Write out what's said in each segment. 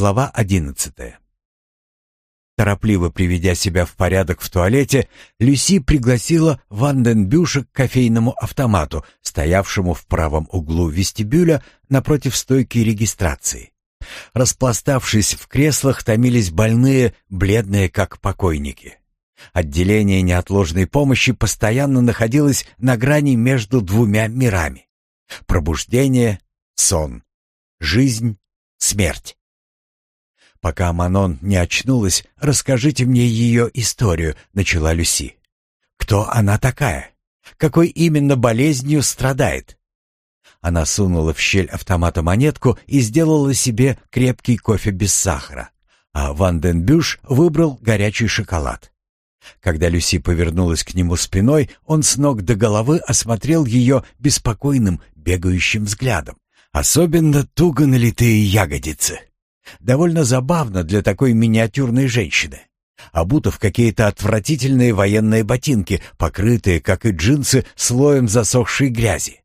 Глава одиннадцатая. Торопливо приведя себя в порядок в туалете, Люси пригласила Ванденбюша к кофейному автомату, стоявшему в правом углу вестибюля напротив стойки регистрации. Распластавшись в креслах, томились больные, бледные как покойники. Отделение неотложной помощи постоянно находилось на грани между двумя мирами. Пробуждение, сон, жизнь, смерть. «Пока Манон не очнулась, расскажите мне ее историю», — начала Люси. «Кто она такая? Какой именно болезнью страдает?» Она сунула в щель автомата монетку и сделала себе крепкий кофе без сахара, а Ванденбюш выбрал горячий шоколад. Когда Люси повернулась к нему спиной, он с ног до головы осмотрел ее беспокойным, бегающим взглядом. Особенно туго налитые ягодицы. Довольно забавно для такой миниатюрной женщины. Обута в какие-то отвратительные военные ботинки, покрытые, как и джинсы, слоем засохшей грязи.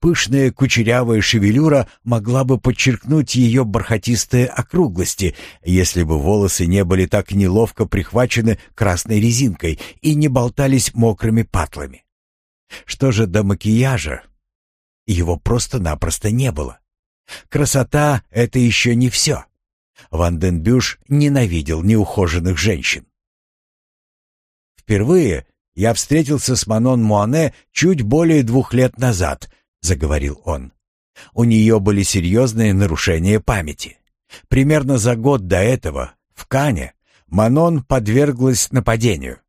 Пышная кучерявая шевелюра могла бы подчеркнуть ее бархатистые округлости, если бы волосы не были так неловко прихвачены красной резинкой и не болтались мокрыми патлами. Что же до макияжа? Его просто-напросто не было. Красота — это еще не все. Ванденбюш ненавидел неухоженных женщин. «Впервые я встретился с Манон Муане чуть более двух лет назад», — заговорил он. «У нее были серьезные нарушения памяти. Примерно за год до этого, в Кане, Манон подверглась нападению.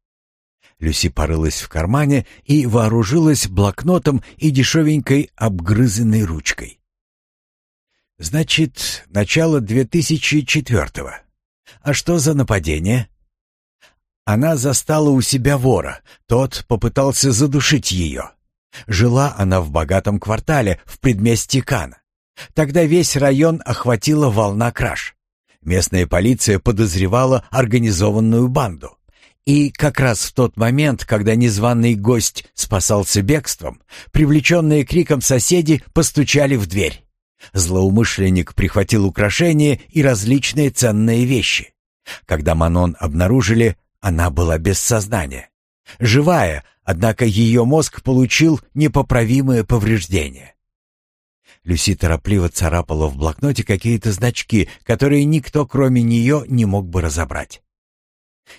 Люси порылась в кармане и вооружилась блокнотом и дешевенькой обгрызенной ручкой. Значит, начало 2004-го. А что за нападение? Она застала у себя вора. Тот попытался задушить ее. Жила она в богатом квартале в предместье Кана. Тогда весь район охватила волна краж. Местная полиция подозревала организованную банду. И как раз в тот момент, когда незваный гость спасался бегством, привлеченные криком соседи постучали в дверь. Злоумышленник прихватил украшения и различные ценные вещи. Когда Манон обнаружили, она была без сознания. Живая, однако ее мозг получил непоправимые повреждения. Люси торопливо царапала в блокноте какие-то значки, которые никто, кроме нее, не мог бы разобрать.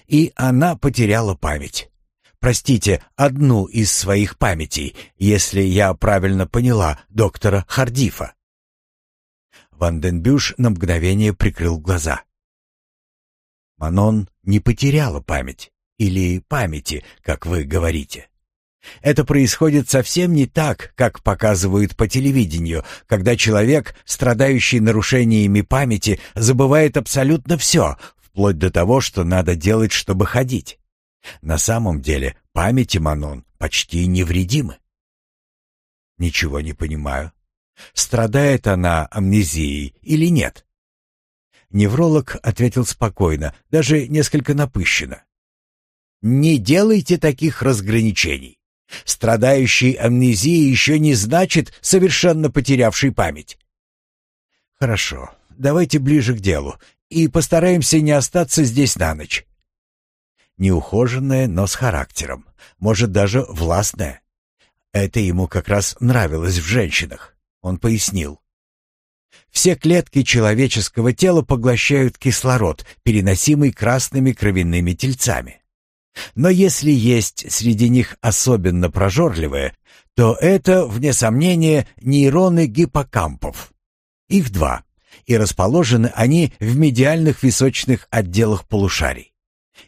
И она потеряла память. Простите, одну из своих памятей, если я правильно поняла доктора Хардифа. Ванденбюш на мгновение прикрыл глаза. Манон не потеряла память. Или памяти, как вы говорите. Это происходит совсем не так, как показывают по телевидению, когда человек, страдающий нарушениями памяти, забывает абсолютно все, вплоть до того, что надо делать, чтобы ходить. На самом деле памяти Манон почти невредимы. Ничего не понимаю. Страдает она амнезией или нет? Невролог ответил спокойно, даже несколько напыщенно. Не делайте таких разграничений. Страдающий амнезией еще не значит совершенно потерявший память. Хорошо, давайте ближе к делу и постараемся не остаться здесь на ночь. Неухоженная, но с характером, может даже властная. Это ему как раз нравилось в женщинах. Он пояснил. Все клетки человеческого тела поглощают кислород, переносимый красными кровяными тельцами. Но если есть среди них особенно прожорливые, то это, вне сомнения, нейроны гиппокампов. Их два, и расположены они в медиальных височных отделах полушарий.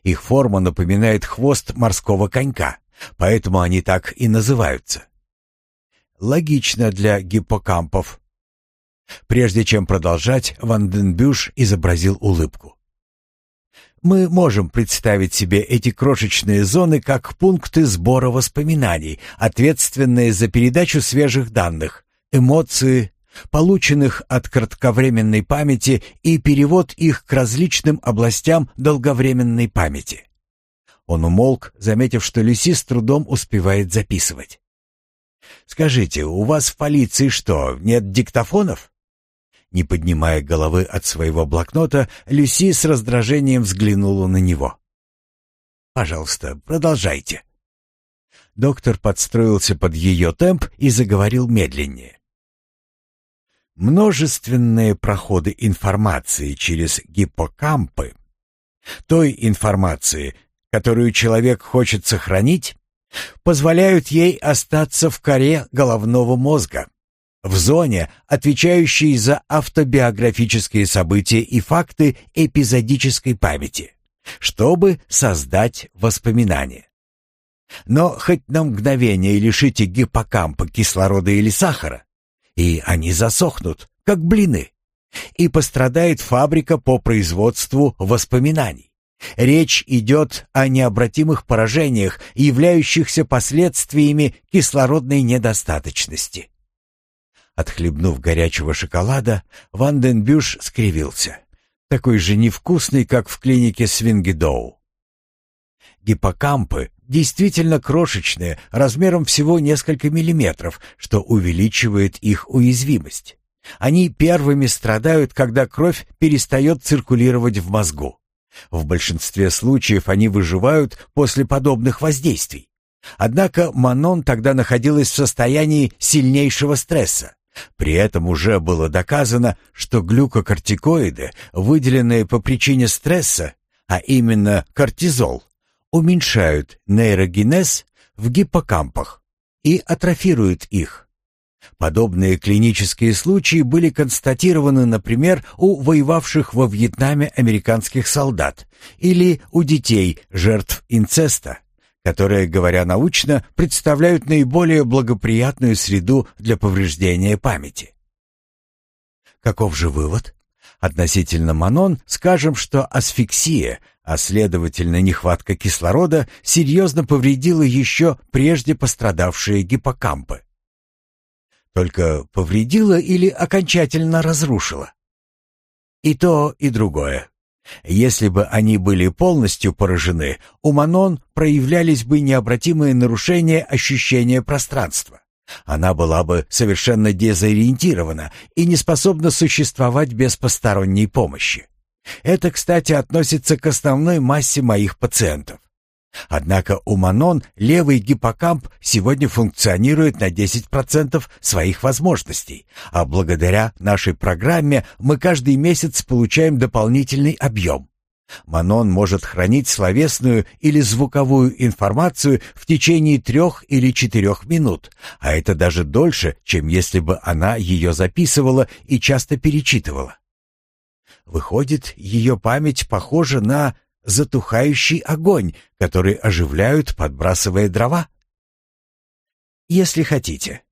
Их форма напоминает хвост морского конька, поэтому они так и называются. Логично для гиппокампов. Прежде чем продолжать, Ванденбюш изобразил улыбку. Мы можем представить себе эти крошечные зоны как пункты сбора воспоминаний, ответственные за передачу свежих данных, эмоции, полученных от кратковременной памяти и перевод их к различным областям долговременной памяти. Он умолк, заметив, что Люси с трудом успевает записывать. Скажите, у вас в полиции что, нет диктофонов? Не поднимая головы от своего блокнота, Люси с раздражением взглянула на него. «Пожалуйста, продолжайте». Доктор подстроился под ее темп и заговорил медленнее. Множественные проходы информации через гиппокампы, той информации, которую человек хочет сохранить, позволяют ей остаться в коре головного мозга, в зоне, отвечающей за автобиографические события и факты эпизодической памяти, чтобы создать воспоминания. Но хоть на мгновение лишите гиппокампа кислорода или сахара, и они засохнут, как блины, и пострадает фабрика по производству воспоминаний. Речь идет о необратимых поражениях, являющихся последствиями кислородной недостаточности. Отхлебнув горячего шоколада, Ванденбюш скривился. Такой же невкусный, как в клинике Свингедоу. Гиппокампы действительно крошечные, размером всего несколько миллиметров, что увеличивает их уязвимость. Они первыми страдают, когда кровь перестает циркулировать в мозгу. В большинстве случаев они выживают после подобных воздействий. Однако Манон тогда находилась в состоянии сильнейшего стресса. При этом уже было доказано, что глюкокортикоиды, выделенные по причине стресса, а именно кортизол, уменьшают нейрогенез в гиппокампах и атрофируют их. Подобные клинические случаи были констатированы, например, у воевавших во Вьетнаме американских солдат или у детей, жертв инцеста, которые, говоря научно, представляют наиболее благоприятную среду для повреждения памяти. Каков же вывод? Относительно Манон скажем, что асфиксия, а следовательно нехватка кислорода, серьезно повредила еще прежде пострадавшие гиппокампы. Только повредила или окончательно разрушила? И то, и другое. Если бы они были полностью поражены, у Манон проявлялись бы необратимые нарушения ощущения пространства. Она была бы совершенно дезориентирована и не способна существовать без посторонней помощи. Это, кстати, относится к основной массе моих пациентов. Однако у Манон левый гиппокамп сегодня функционирует на 10% своих возможностей, а благодаря нашей программе мы каждый месяц получаем дополнительный объем. Манон может хранить словесную или звуковую информацию в течение трех или четырех минут, а это даже дольше, чем если бы она ее записывала и часто перечитывала. Выходит, ее память похожа на затухающий огонь, который оживляют, подбрасывая дрова? Если хотите.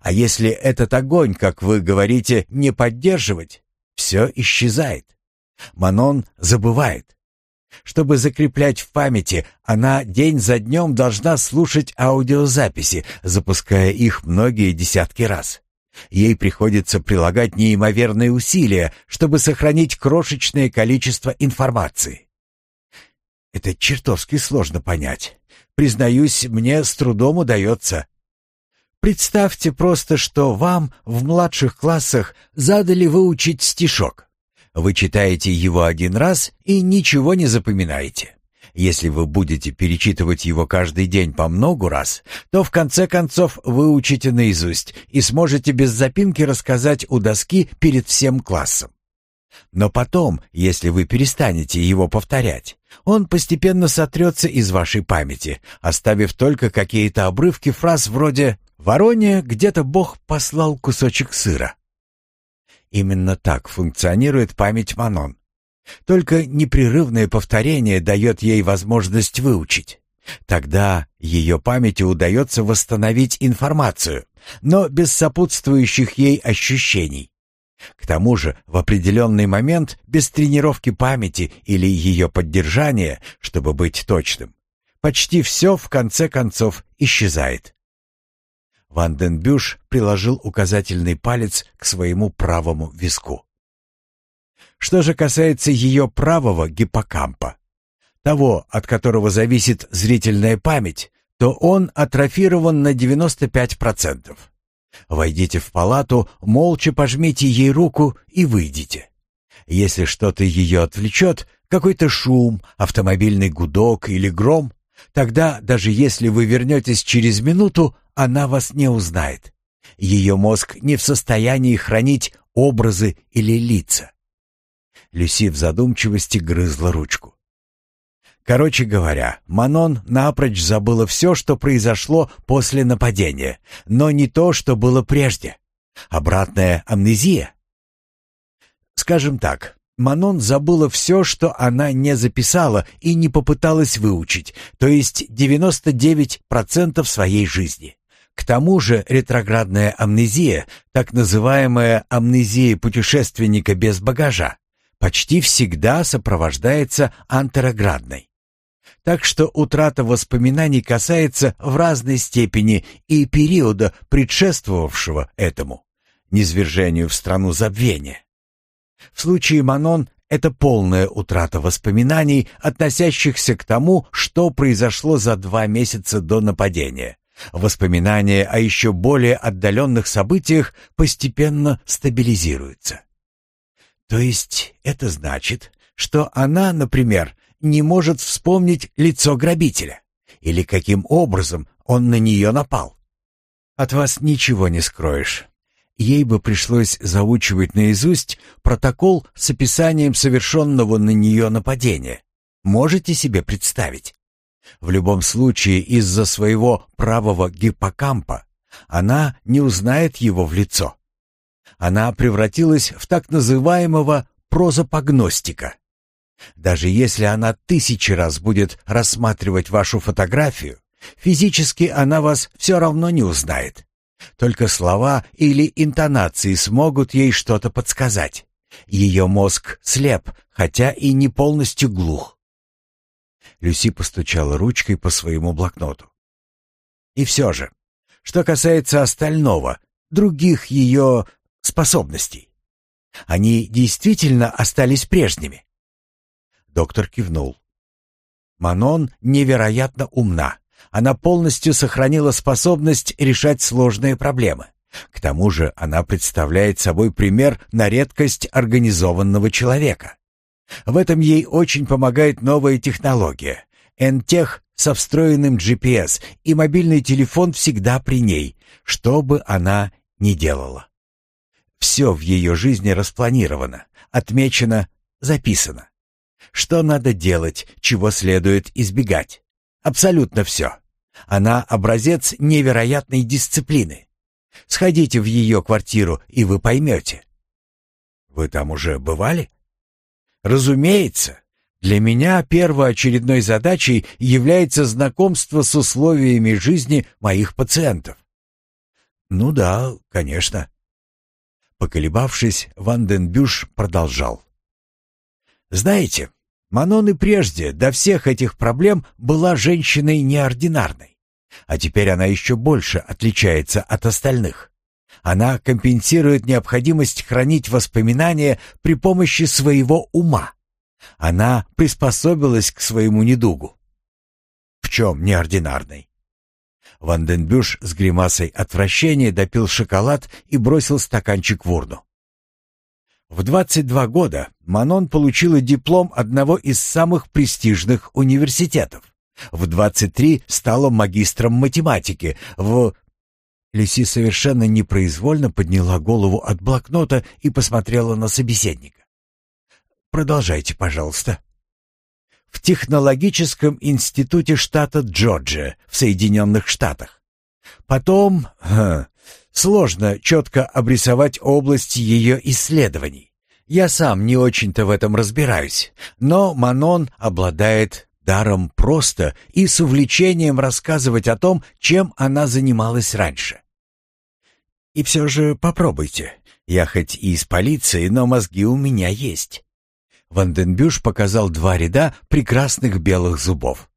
А если этот огонь, как вы говорите, не поддерживать, все исчезает. Манон забывает. Чтобы закреплять в памяти, она день за днем должна слушать аудиозаписи, запуская их многие десятки раз. Ей приходится прилагать неимоверные усилия, чтобы сохранить крошечное количество информации. Это чертовски сложно понять. Признаюсь, мне с трудом удается. Представьте просто, что вам в младших классах задали выучить стишок. Вы читаете его один раз и ничего не запоминаете. Если вы будете перечитывать его каждый день по многу раз, то в конце концов выучите наизусть и сможете без запинки рассказать у доски перед всем классом. Но потом, если вы перестанете его повторять, он постепенно сотрется из вашей памяти, оставив только какие-то обрывки фраз вроде «Вороне где-то Бог послал кусочек сыра». Именно так функционирует память Манон. Только непрерывное повторение дает ей возможность выучить. Тогда ее памяти удается восстановить информацию, но без сопутствующих ей ощущений. К тому же, в определенный момент, без тренировки памяти или ее поддержания, чтобы быть точным, почти все в конце концов исчезает. Ванденбюш приложил указательный палец к своему правому виску. Что же касается ее правого гиппокампа, того, от которого зависит зрительная память, то он атрофирован на 95%. Войдите в палату, молча пожмите ей руку и выйдите. Если что-то ее отвлечет, какой-то шум, автомобильный гудок или гром, тогда, даже если вы вернетесь через минуту, она вас не узнает. Ее мозг не в состоянии хранить образы или лица. Люси в задумчивости грызла ручку. Короче говоря, Манон напрочь забыла все, что произошло после нападения, но не то, что было прежде. Обратная амнезия. Скажем так, Манон забыла все, что она не записала и не попыталась выучить, то есть 99% своей жизни. К тому же ретроградная амнезия, так называемая амнезия путешественника без багажа, почти всегда сопровождается антероградной. Так что утрата воспоминаний касается в разной степени и периода, предшествовавшего этому, низвержению в страну забвения. В случае Манон это полная утрата воспоминаний, относящихся к тому, что произошло за два месяца до нападения. Воспоминания о еще более отдаленных событиях постепенно стабилизируются. То есть это значит, что она, например, не может вспомнить лицо грабителя или каким образом он на нее напал. От вас ничего не скроешь. Ей бы пришлось заучивать наизусть протокол с описанием совершенного на нее нападения. Можете себе представить? В любом случае, из-за своего правого гиппокампа она не узнает его в лицо. Она превратилась в так называемого прозапогностика. Даже если она тысячи раз будет рассматривать вашу фотографию, физически она вас все равно не узнает. Только слова или интонации смогут ей что-то подсказать. Ее мозг слеп, хотя и не полностью глух. Люси постучала ручкой по своему блокноту. И все же, что касается остального, других ее способностей, они действительно остались прежними. Доктор кивнул. Манон невероятно умна. Она полностью сохранила способность решать сложные проблемы. К тому же она представляет собой пример на редкость организованного человека. В этом ей очень помогает новая технология. Энтех со встроенным GPS и мобильный телефон всегда при ней, что бы она ни делала. Все в ее жизни распланировано, отмечено, записано. Что надо делать, чего следует избегать. Абсолютно все. Она образец невероятной дисциплины. Сходите в ее квартиру, и вы поймете. Вы там уже бывали? Разумеется. Для меня первоочередной задачей является знакомство с условиями жизни моих пациентов. Ну да, конечно. Поколебавшись, Ванденбюш продолжал. Знаете, Манон и прежде до всех этих проблем была женщиной неординарной. А теперь она еще больше отличается от остальных. Она компенсирует необходимость хранить воспоминания при помощи своего ума. Она приспособилась к своему недугу. В чем неординарной? Ванденбюш с гримасой отвращения допил шоколад и бросил стаканчик в урну. В 22 года Манон получила диплом одного из самых престижных университетов. В 23 стала магистром математики. В Лиси совершенно непроизвольно подняла голову от блокнота и посмотрела на собеседника. Продолжайте, пожалуйста. В технологическом институте штата Джорджия в Соединенных Штатах. Потом, ха, сложно четко обрисовать область ее исследований. Я сам не очень-то в этом разбираюсь, но Манон обладает даром просто и с увлечением рассказывать о том, чем она занималась раньше. И все же попробуйте. Я хоть и из полиции, но мозги у меня есть. Ванденбюш показал два ряда прекрасных белых зубов.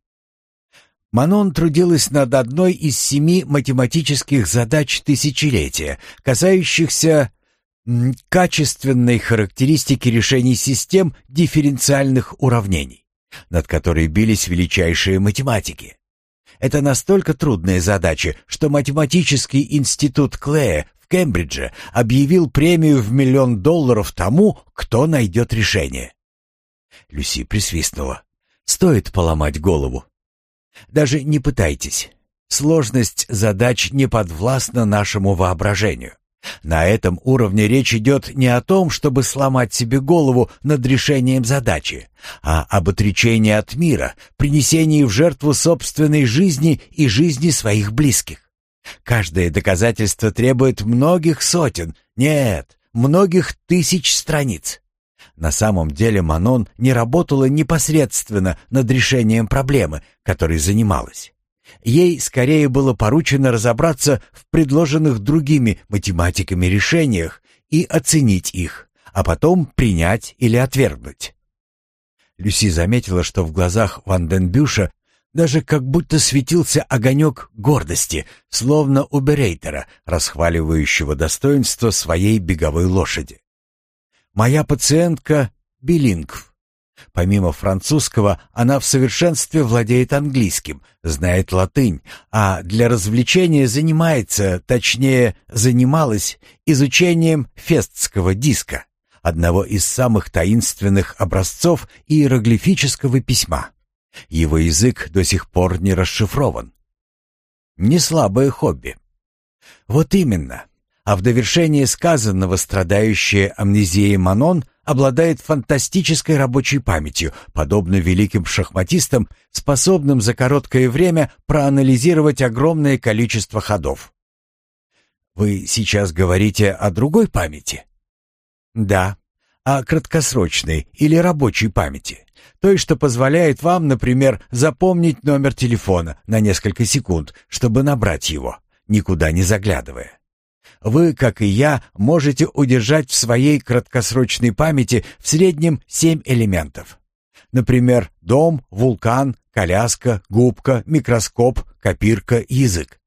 Манон трудилась над одной из семи математических задач тысячелетия, касающихся качественной характеристики решений систем дифференциальных уравнений, над которой бились величайшие математики. Это настолько трудная задача, что математический институт Клея в Кембридже объявил премию в миллион долларов тому, кто найдет решение. Люси присвистнула. Стоит поломать голову. Даже не пытайтесь. Сложность задач не подвластна нашему воображению. На этом уровне речь идет не о том, чтобы сломать себе голову над решением задачи, а об отречении от мира, принесении в жертву собственной жизни и жизни своих близких. Каждое доказательство требует многих сотен, нет, многих тысяч страниц. На самом деле Манон не работала непосредственно над решением проблемы, которой занималась. Ей скорее было поручено разобраться в предложенных другими математиками решениях и оценить их, а потом принять или отвергнуть. Люси заметила, что в глазах Ванденбюша даже как будто светился огонек гордости, словно у Берейтера, расхваливающего достоинство своей беговой лошади. «Моя пациентка — Билингв. Помимо французского, она в совершенстве владеет английским, знает латынь, а для развлечения занимается, точнее, занималась изучением фестского диска, одного из самых таинственных образцов иероглифического письма. Его язык до сих пор не расшифрован. Не слабое хобби. Вот именно. А в довершение сказанного страдающая амнезией Манон обладает фантастической рабочей памятью, подобно великим шахматистам, способным за короткое время проанализировать огромное количество ходов. Вы сейчас говорите о другой памяти? Да, о краткосрочной или рабочей памяти. Той, что позволяет вам, например, запомнить номер телефона на несколько секунд, чтобы набрать его, никуда не заглядывая. Вы, как и я, можете удержать в своей краткосрочной памяти в среднем семь элементов. Например, дом, вулкан, коляска, губка, микроскоп, копирка, язык.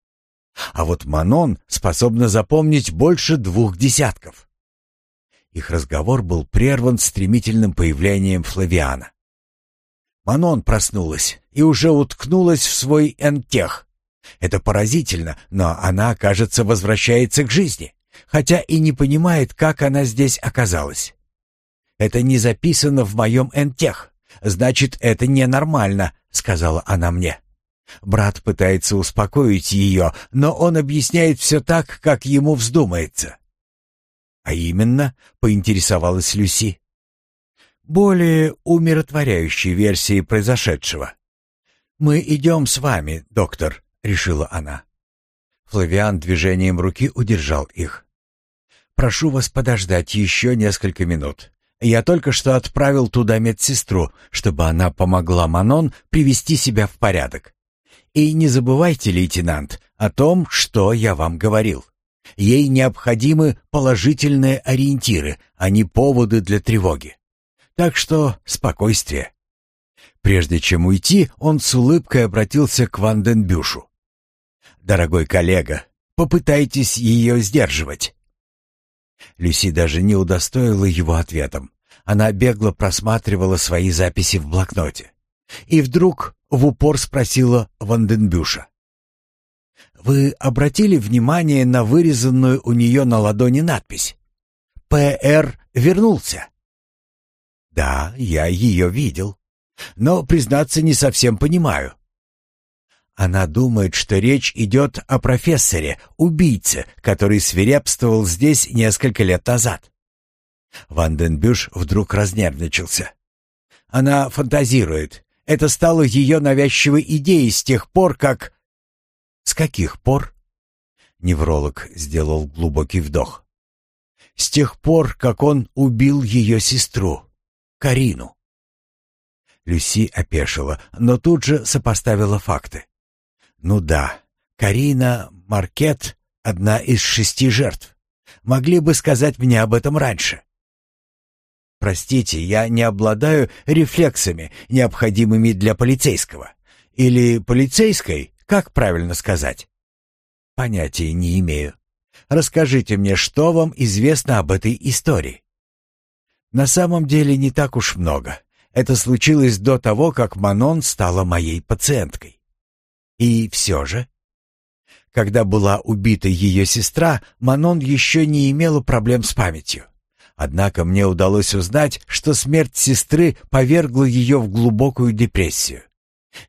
А вот Манон способна запомнить больше двух десятков. Их разговор был прерван стремительным появлением Флавиана. Манон проснулась и уже уткнулась в свой энтех, это поразительно, но она, кажется, возвращается к жизни, хотя и не понимает, как она здесь оказалась. «Это не записано в моем энтех. Значит, это ненормально», — сказала она мне. Брат пытается успокоить ее, но он объясняет все так, как ему вздумается. «А именно?» — поинтересовалась Люси. «Более умиротворяющей версии произошедшего. Мы идем с вами, доктор», — решила она. Флавиан движением руки удержал их. «Прошу вас подождать еще несколько минут. Я только что отправил туда медсестру, чтобы она помогла Манон привести себя в порядок. И не забывайте, лейтенант, о том, что я вам говорил. Ей необходимы положительные ориентиры, а не поводы для тревоги. Так что спокойствие». Прежде чем уйти, он с улыбкой обратился к Ванденбюшу дорогой коллега, попытайтесь ее сдерживать». Люси даже не удостоила его ответом. Она бегло просматривала свои записи в блокноте. И вдруг в упор спросила Ванденбюша. «Вы обратили внимание на вырезанную у нее на ладони надпись? «П.Р. вернулся». «Да, я ее видел. Но, признаться, не совсем понимаю. Она думает, что речь идет о профессоре, убийце, который свирепствовал здесь несколько лет назад. Ванденбюш вдруг разнервничался. Она фантазирует. Это стало ее навязчивой идеей с тех пор, как... С каких пор? Невролог сделал глубокий вдох. С тех пор, как он убил ее сестру, Карину. Люси опешила, но тут же сопоставила факты. Ну да, Карина Маркет — одна из шести жертв. Могли бы сказать мне об этом раньше. Простите, я не обладаю рефлексами, необходимыми для полицейского. Или полицейской, как правильно сказать? Понятия не имею. Расскажите мне, что вам известно об этой истории? На самом деле не так уж много. Это случилось до того, как Манон стала моей пациенткой. И все же... Когда была убита ее сестра, Манон еще не имела проблем с памятью. Однако мне удалось узнать, что смерть сестры повергла ее в глубокую депрессию.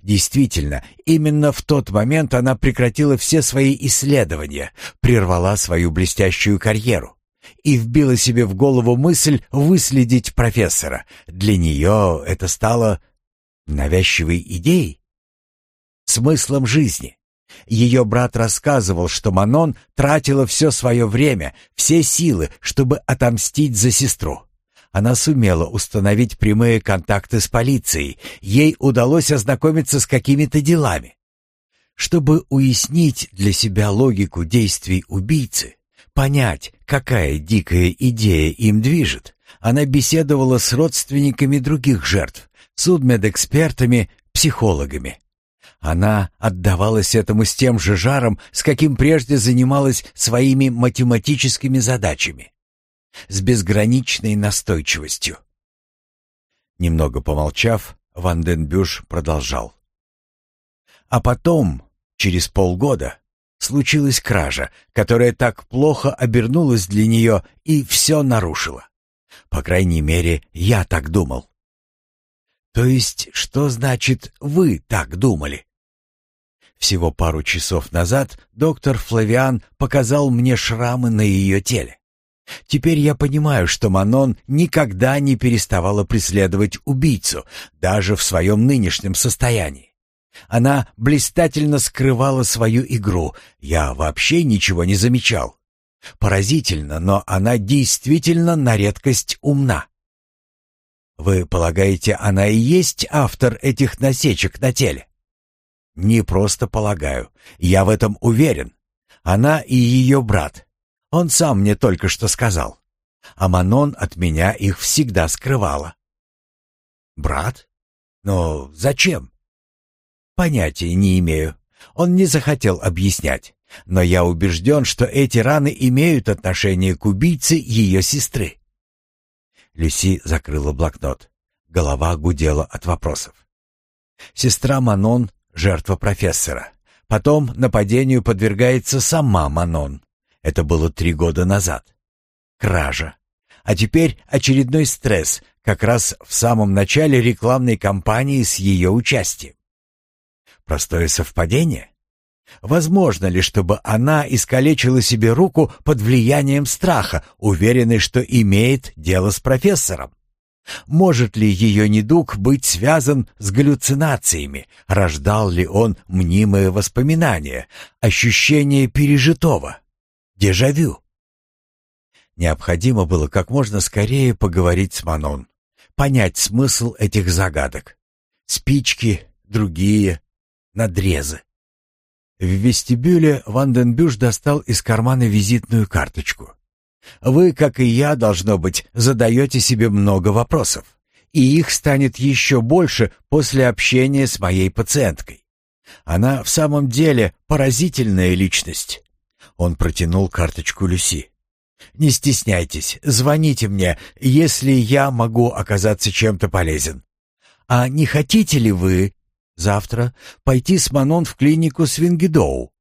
Действительно, именно в тот момент она прекратила все свои исследования, прервала свою блестящую карьеру и вбила себе в голову мысль выследить профессора. Для нее это стало навязчивой идеей, смыслом жизни. Ее брат рассказывал, что Манон тратила все свое время, все силы, чтобы отомстить за сестру. Она сумела установить прямые контакты с полицией, ей удалось ознакомиться с какими-то делами. Чтобы уяснить для себя логику действий убийцы, понять, какая дикая идея им движет, она беседовала с родственниками других жертв, судмедэкспертами, психологами. Она отдавалась этому с тем же жаром, с каким прежде занималась своими математическими задачами. С безграничной настойчивостью. Немного помолчав, Ванденбюш продолжал. А потом, через полгода, случилась кража, которая так плохо обернулась для нее и все нарушила. По крайней мере, я так думал. То есть, что значит «вы так думали»? Всего пару часов назад доктор Флавиан показал мне шрамы на ее теле. Теперь я понимаю, что Манон никогда не переставала преследовать убийцу, даже в своем нынешнем состоянии. Она блистательно скрывала свою игру, я вообще ничего не замечал. Поразительно, но она действительно на редкость умна. Вы полагаете, она и есть автор этих насечек на теле? Не просто полагаю. Я в этом уверен. Она и ее брат. Он сам мне только что сказал. А Манон от меня их всегда скрывала. Брат? Но зачем? Понятия не имею. Он не захотел объяснять. Но я убежден, что эти раны имеют отношение к убийце ее сестры. Люси закрыла блокнот. Голова гудела от вопросов. Сестра Манон жертва профессора. Потом нападению подвергается сама Манон. Это было три года назад. Кража. А теперь очередной стресс, как раз в самом начале рекламной кампании с ее участием. Простое совпадение? Возможно ли, чтобы она искалечила себе руку под влиянием страха, уверенной, что имеет дело с профессором? Может ли ее недуг быть связан с галлюцинациями? Рождал ли он мнимые воспоминания, ощущение пережитого? Дежавю? Необходимо было как можно скорее поговорить с Манон, понять смысл этих загадок. Спички, другие, надрезы. В вестибюле Ванденбюш достал из кармана визитную карточку. Вы, как и я, должно быть, задаете себе много вопросов. И их станет еще больше после общения с моей пациенткой. Она в самом деле поразительная личность. Он протянул карточку Люси. Не стесняйтесь, звоните мне, если я могу оказаться чем-то полезен. А не хотите ли вы завтра пойти с Манон в клинику Свингедоу?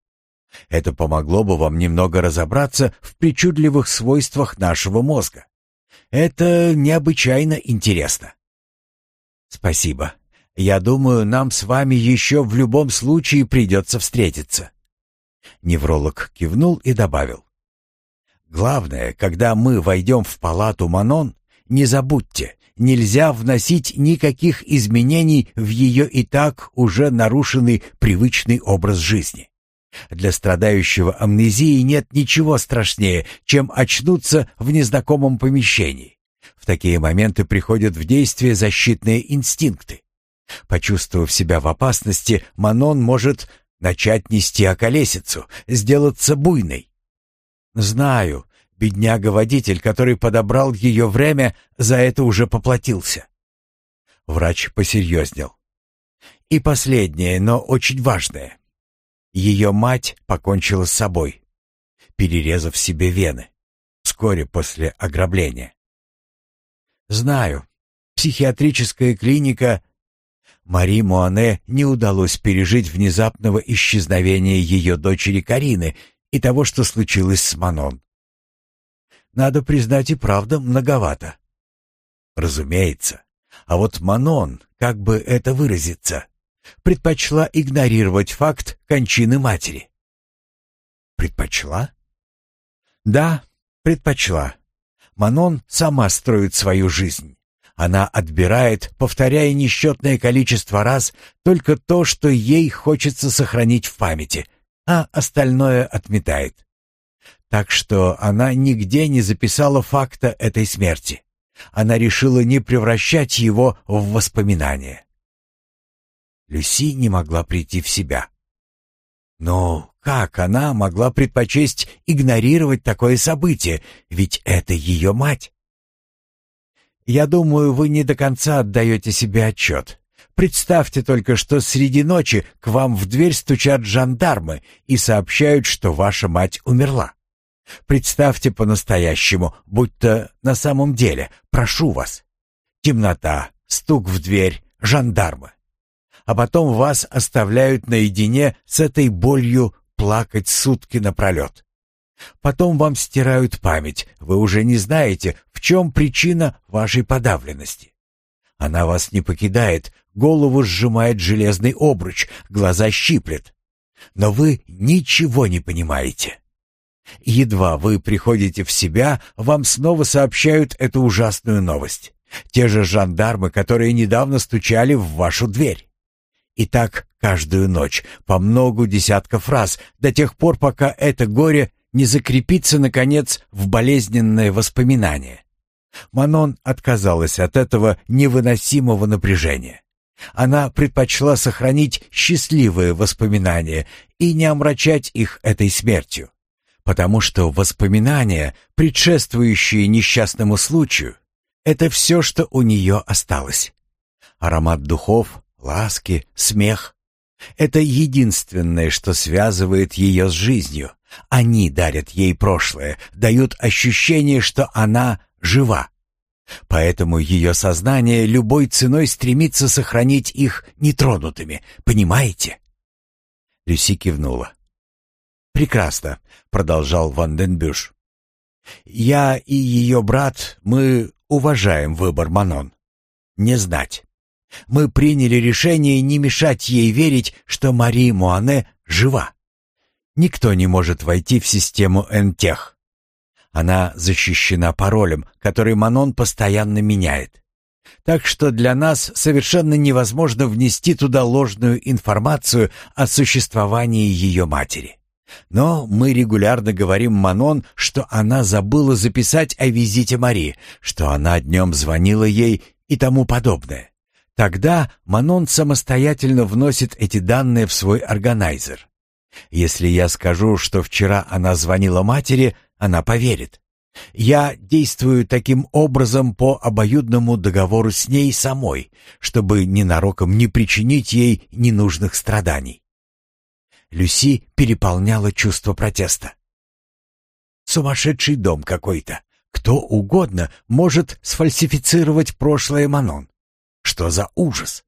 Это помогло бы вам немного разобраться в причудливых свойствах нашего мозга. Это необычайно интересно. Спасибо. Я думаю, нам с вами еще в любом случае придется встретиться. Невролог кивнул и добавил. Главное, когда мы войдем в палату Манон, не забудьте, нельзя вносить никаких изменений в ее и так уже нарушенный привычный образ жизни. Для страдающего амнезией нет ничего страшнее, чем очнуться в незнакомом помещении. В такие моменты приходят в действие защитные инстинкты. Почувствовав себя в опасности, Манон может начать нести околесицу, сделаться буйной. Знаю, бедняга-водитель, который подобрал ее время, за это уже поплатился. Врач посерьезнел. И последнее, но очень важное. Ее мать покончила с собой, перерезав себе вены, вскоре после ограбления. Знаю, психиатрическая клиника... Мари Муане не удалось пережить внезапного исчезновения ее дочери Карины и того, что случилось с Манон. Надо признать и правда многовато. Разумеется. А вот Манон, как бы это выразиться, предпочла игнорировать факт кончины матери. Предпочла? Да, предпочла. Манон сама строит свою жизнь. Она отбирает, повторяя несчетное количество раз, только то, что ей хочется сохранить в памяти, а остальное отметает. Так что она нигде не записала факта этой смерти. Она решила не превращать его в воспоминания. Люси не могла прийти в себя. Но как она могла предпочесть игнорировать такое событие, ведь это ее мать? Я думаю, вы не до конца отдаете себе отчет. Представьте только, что среди ночи к вам в дверь стучат жандармы и сообщают, что ваша мать умерла. Представьте по-настоящему, будто на самом деле, прошу вас. Темнота, стук в дверь, жандармы. А потом вас оставляют наедине с этой болью плакать сутки напролет. Потом вам стирают память, вы уже не знаете, в чем причина вашей подавленности. Она вас не покидает, голову сжимает железный обруч, глаза щиплет. Но вы ничего не понимаете. Едва вы приходите в себя, вам снова сообщают эту ужасную новость. Те же жандармы, которые недавно стучали в вашу дверь. И так каждую ночь, по многу десятков раз, до тех пор, пока это горе не закрепится, наконец, в болезненное воспоминание. Манон отказалась от этого невыносимого напряжения. Она предпочла сохранить счастливые воспоминания и не омрачать их этой смертью потому что воспоминания, предшествующие несчастному случаю, это все, что у нее осталось. Аромат духов, ласки, смех — это единственное, что связывает ее с жизнью. Они дарят ей прошлое, дают ощущение, что она жива. Поэтому ее сознание любой ценой стремится сохранить их нетронутыми, понимаете? Люси кивнула. «Прекрасно», — продолжал Ванденбюш. «Я и ее брат, мы уважаем выбор Манон. Не знать. Мы приняли решение не мешать ей верить, что Мари Муане жива. Никто не может войти в систему Энтех. Она защищена паролем, который Манон постоянно меняет. Так что для нас совершенно невозможно внести туда ложную информацию о существовании ее матери. Но мы регулярно говорим Манон, что она забыла записать о визите Мари, что она днем звонила ей и тому подобное. Тогда Манон самостоятельно вносит эти данные в свой органайзер. Если я скажу, что вчера она звонила матери, она поверит. Я действую таким образом по обоюдному договору с ней самой, чтобы ненароком не причинить ей ненужных страданий. Люси переполняло чувство протеста. Сумасшедший дом какой-то. Кто угодно может сфальсифицировать прошлое Манон. Что за ужас?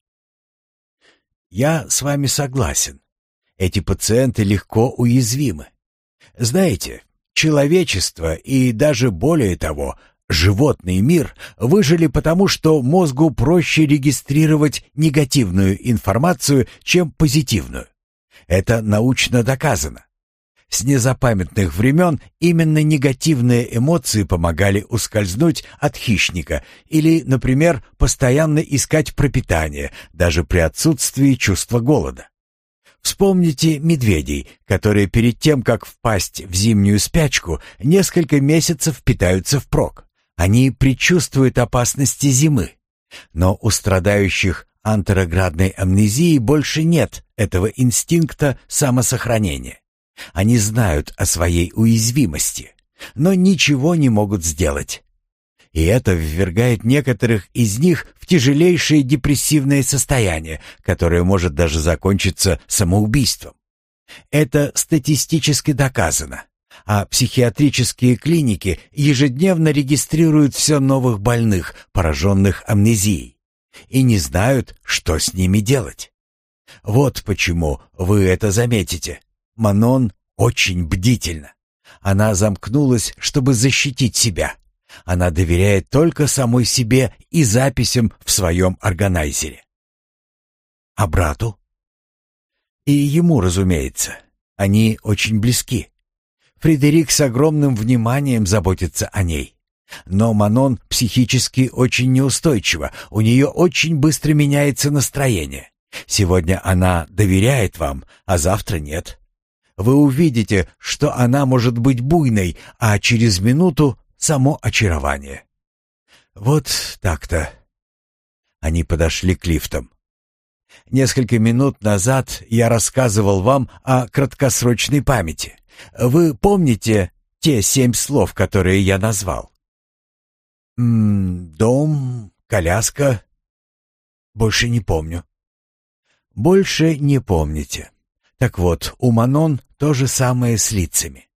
Я с вами согласен. Эти пациенты легко уязвимы. Знаете, человечество и даже более того, животный мир выжили потому, что мозгу проще регистрировать негативную информацию, чем позитивную. Это научно доказано. С незапамятных времен именно негативные эмоции помогали ускользнуть от хищника или, например, постоянно искать пропитание, даже при отсутствии чувства голода. Вспомните медведей, которые перед тем, как впасть в зимнюю спячку, несколько месяцев питаются впрок. Они предчувствуют опасности зимы. Но у страдающих антероградной амнезии больше нет этого инстинкта самосохранения. Они знают о своей уязвимости, но ничего не могут сделать. И это ввергает некоторых из них в тяжелейшее депрессивное состояние, которое может даже закончиться самоубийством. Это статистически доказано. А психиатрические клиники ежедневно регистрируют все новых больных, пораженных амнезией. и не знают, что с ними делать. Вот почему вы это заметите. Манон очень бдительна. Она замкнулась, чтобы защитить себя. Она доверяет только самой себе и записям в своем органайзере. А брату? И ему, разумеется. Они очень близки. Фредерик с огромным вниманием заботится о ней. Но Манон психически очень неустойчива, у нее очень быстро меняется настроение. Сегодня она доверяет вам, а завтра нет. Вы увидите, что она может быть буйной, а через минуту само очарование. Вот так-то. Они подошли к лифтам. Несколько минут назад я рассказывал вам о краткосрочной памяти. Вы помните те семь слов, которые я назвал? М -м, дом, коляска. Больше не помню. Больше не помните. Так вот, у Манон то же самое с лицами.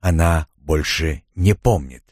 Она больше не помнит.